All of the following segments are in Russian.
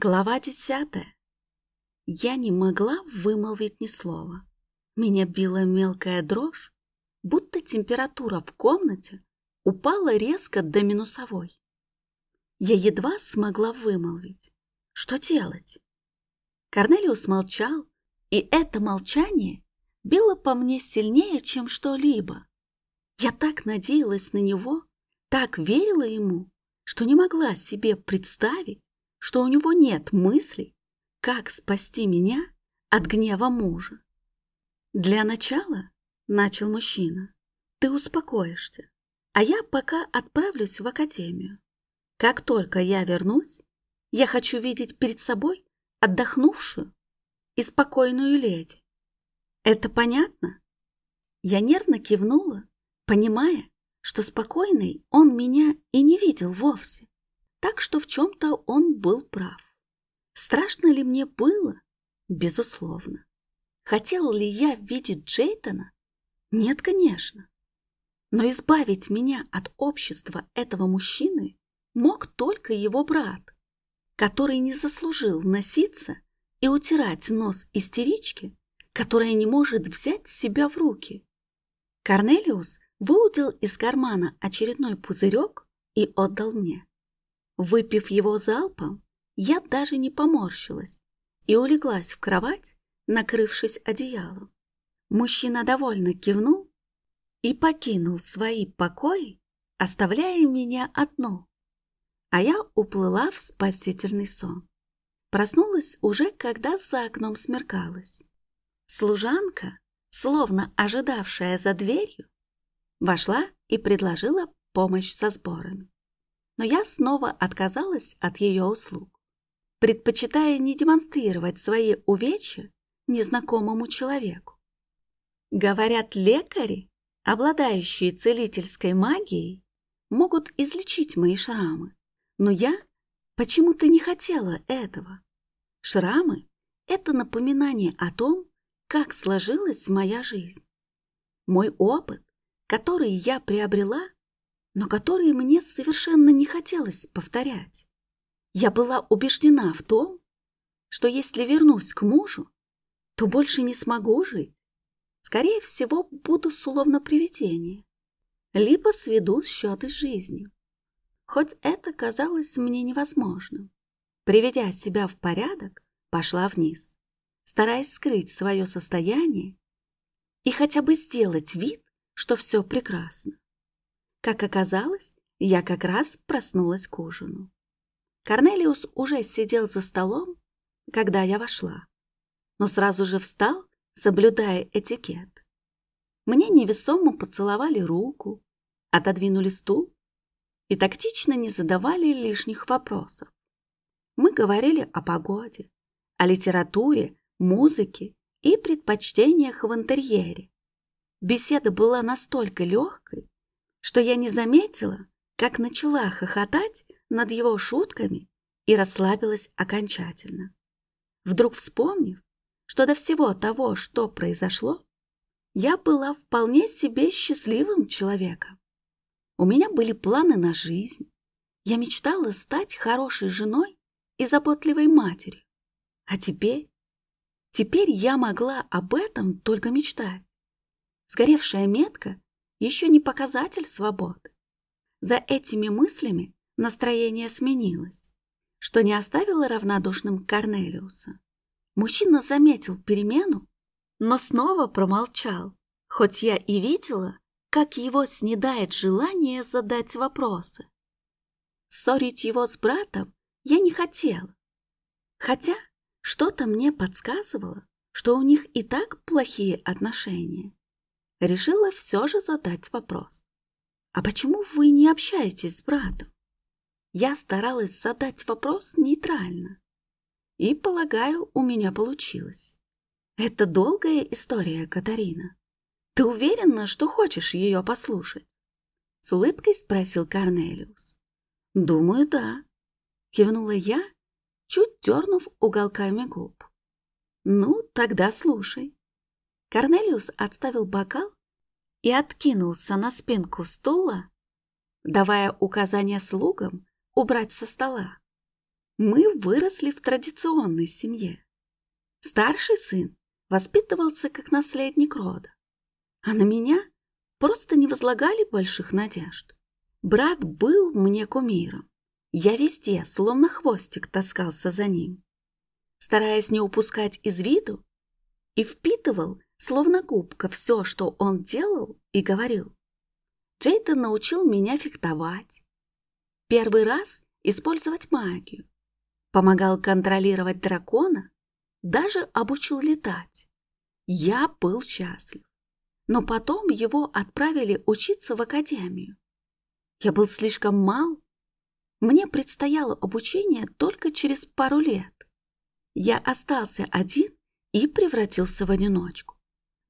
Глава десятая. Я не могла вымолвить ни слова. Меня била мелкая дрожь, будто температура в комнате упала резко до минусовой. Я едва смогла вымолвить. Что делать? Корнелиус молчал, и это молчание било по мне сильнее, чем что-либо. Я так надеялась на него, так верила ему, что не могла себе представить, что у него нет мыслей, как спасти меня от гнева мужа. Для начала, начал мужчина, ты успокоишься, а я пока отправлюсь в академию. Как только я вернусь, я хочу видеть перед собой отдохнувшую и спокойную леди. Это понятно? Я нервно кивнула, понимая, что спокойный он меня и не видел вовсе. Так что в чем-то он был прав. Страшно ли мне было? Безусловно. Хотела ли я видеть Джейтона? Нет, конечно. Но избавить меня от общества этого мужчины мог только его брат, который не заслужил носиться и утирать нос истерички, которая не может взять себя в руки. Корнелиус выудил из кармана очередной пузырек и отдал мне. Выпив его залпом, я даже не поморщилась и улеглась в кровать, накрывшись одеялом. Мужчина довольно кивнул и покинул свои покои, оставляя меня одну. А я уплыла в спасительный сон. Проснулась уже, когда за окном смеркалось. Служанка, словно ожидавшая за дверью, вошла и предложила помощь со сборами но я снова отказалась от ее услуг, предпочитая не демонстрировать свои увечья незнакомому человеку. Говорят, лекари, обладающие целительской магией, могут излечить мои шрамы, но я почему-то не хотела этого. Шрамы – это напоминание о том, как сложилась моя жизнь. Мой опыт, который я приобрела – но которые мне совершенно не хотелось повторять. Я была убеждена в том, что если вернусь к мужу, то больше не смогу жить. Скорее всего, буду словно привидение, либо сведу счеты с жизнью. Хоть это казалось мне невозможным. Приведя себя в порядок, пошла вниз, стараясь скрыть свое состояние и хотя бы сделать вид, что все прекрасно. Как оказалось, я как раз проснулась к ужину. Корнелиус уже сидел за столом, когда я вошла, но сразу же встал, соблюдая этикет. Мне невесомо поцеловали руку, отодвинули стул и тактично не задавали лишних вопросов. Мы говорили о погоде, о литературе, музыке и предпочтениях в интерьере. Беседа была настолько легкой, что я не заметила, как начала хохотать над его шутками и расслабилась окончательно. Вдруг вспомнив, что до всего того, что произошло, я была вполне себе счастливым человеком. У меня были планы на жизнь. Я мечтала стать хорошей женой и заботливой матерью. А теперь? Теперь я могла об этом только мечтать. Сгоревшая метка еще не показатель свободы. За этими мыслями настроение сменилось, что не оставило равнодушным Корнелиуса. Мужчина заметил перемену, но снова промолчал, хоть я и видела, как его снедает желание задать вопросы. Ссорить его с братом я не хотела, хотя что-то мне подсказывало, что у них и так плохие отношения решила все же задать вопрос. «А почему вы не общаетесь с братом?» Я старалась задать вопрос нейтрально. И, полагаю, у меня получилось. Это долгая история, Катарина. Ты уверена, что хочешь ее послушать? С улыбкой спросил Корнелиус. Думаю, да. Кивнула я, чуть дернув уголками губ. Ну, тогда слушай. Корнелиус отставил бокал и откинулся на спинку стула, давая указание слугам убрать со стола. Мы выросли в традиционной семье. Старший сын воспитывался как наследник рода, а на меня просто не возлагали больших надежд. Брат был мне кумиром. Я везде, словно хвостик, таскался за ним, стараясь не упускать из виду, и впитывал, словно губка, все, что он делал и говорил. Джейден научил меня фехтовать. Первый раз использовать магию. Помогал контролировать дракона, даже обучил летать. Я был счастлив. Но потом его отправили учиться в академию. Я был слишком мал. Мне предстояло обучение только через пару лет. Я остался один и превратился в одиночку.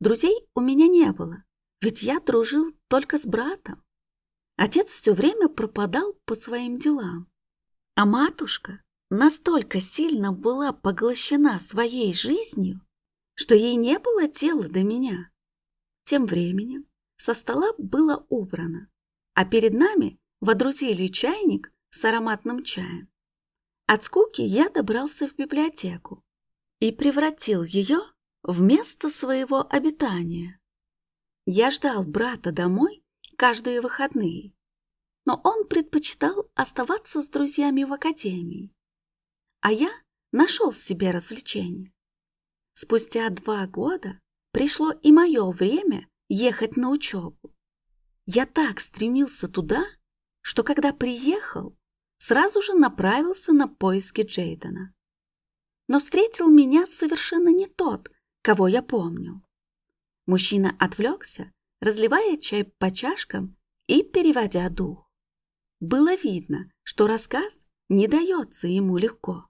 Друзей у меня не было, ведь я дружил только с братом. Отец все время пропадал по своим делам. А матушка настолько сильно была поглощена своей жизнью, что ей не было дела до меня. Тем временем со стола было убрано, а перед нами водрузили чайник с ароматным чаем. От скуки я добрался в библиотеку и превратил ее в место своего обитания. Я ждал брата домой каждые выходные, но он предпочитал оставаться с друзьями в академии, а я нашел себе развлечение. Спустя два года пришло и мое время ехать на учебу. Я так стремился туда, что когда приехал, сразу же направился на поиски Джейдена. Но встретил меня совершенно не тот, кого я помню. Мужчина отвлекся, разливая чай по чашкам и переводя дух. Было видно, что рассказ не дается ему легко.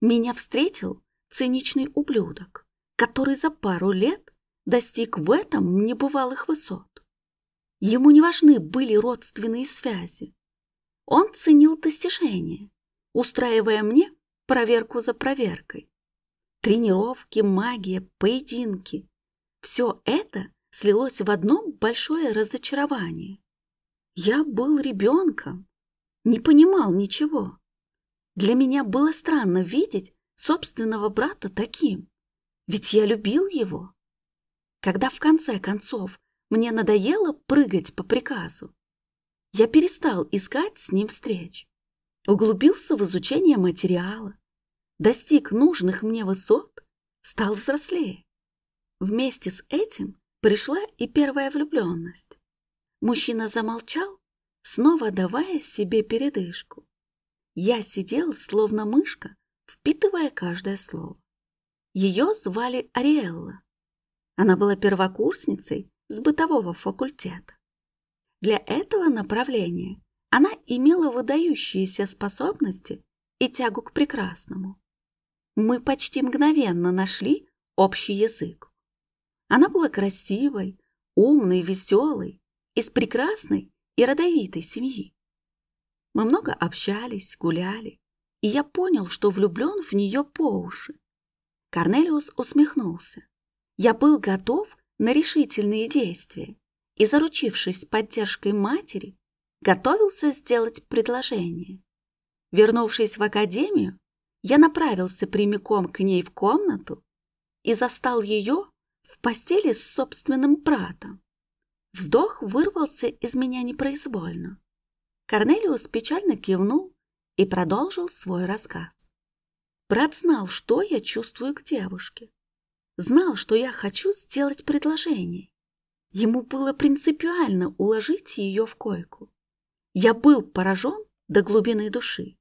Меня встретил циничный ублюдок, который за пару лет достиг в этом небывалых высот. Ему не важны были родственные связи. Он ценил достижения, устраивая мне проверку за проверкой. Тренировки, магия, поединки – все это слилось в одно большое разочарование. Я был ребенком, не понимал ничего. Для меня было странно видеть собственного брата таким, ведь я любил его. Когда в конце концов мне надоело прыгать по приказу. Я перестал искать с ним встреч, углубился в изучение материала, достиг нужных мне высот, стал взрослее. Вместе с этим пришла и первая влюбленность. Мужчина замолчал, снова давая себе передышку. Я сидел, словно мышка, впитывая каждое слово. Ее звали Ариэлла. Она была первокурсницей с бытового факультета. Для этого направления она имела выдающиеся способности и тягу к прекрасному. Мы почти мгновенно нашли общий язык. Она была красивой, умной, веселой, из прекрасной и родовитой семьи. Мы много общались, гуляли, и я понял, что влюблен в нее по уши. Корнелиус усмехнулся. Я был готов на решительные действия и, заручившись поддержкой матери, готовился сделать предложение. Вернувшись в академию, я направился прямиком к ней в комнату и застал ее в постели с собственным братом. Вздох вырвался из меня непроизвольно. Корнелиус печально кивнул и продолжил свой рассказ. Брат знал, что я чувствую к девушке знал, что я хочу сделать предложение. Ему было принципиально уложить ее в койку. Я был поражен до глубины души.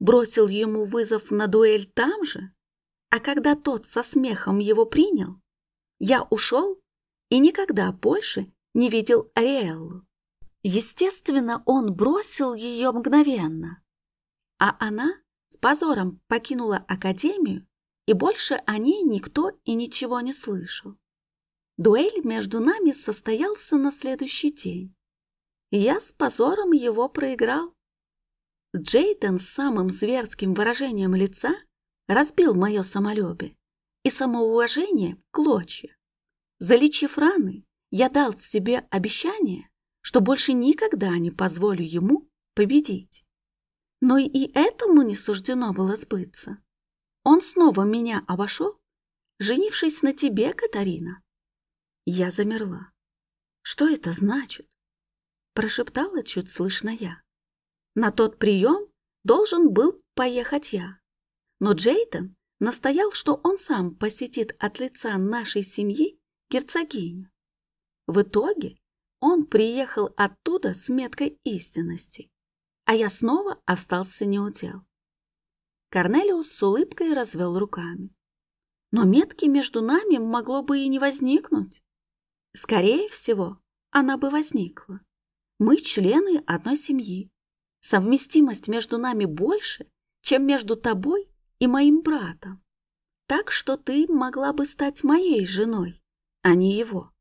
Бросил ему вызов на дуэль там же, а когда тот со смехом его принял, я ушел и никогда больше не видел Ариэллу. Естественно, он бросил ее мгновенно, а она с позором покинула академию и больше о ней никто и ничего не слышал. Дуэль между нами состоялся на следующий день. Я с позором его проиграл. Джейден с самым зверским выражением лица разбил мое самолюбие и самоуважение в клочья. Залечив раны, я дал себе обещание, что больше никогда не позволю ему победить. Но и этому не суждено было сбыться. Он снова меня обошел, женившись на тебе, Катарина. Я замерла. Что это значит? Прошептала чуть слышно я. На тот прием должен был поехать я. Но Джейден настоял, что он сам посетит от лица нашей семьи герцогиню. В итоге он приехал оттуда с меткой истинности, а я снова остался неудел. Корнелиус с улыбкой развел руками. Но метки между нами могло бы и не возникнуть. Скорее всего, она бы возникла. Мы члены одной семьи. Совместимость между нами больше, чем между тобой и моим братом. Так что ты могла бы стать моей женой, а не его.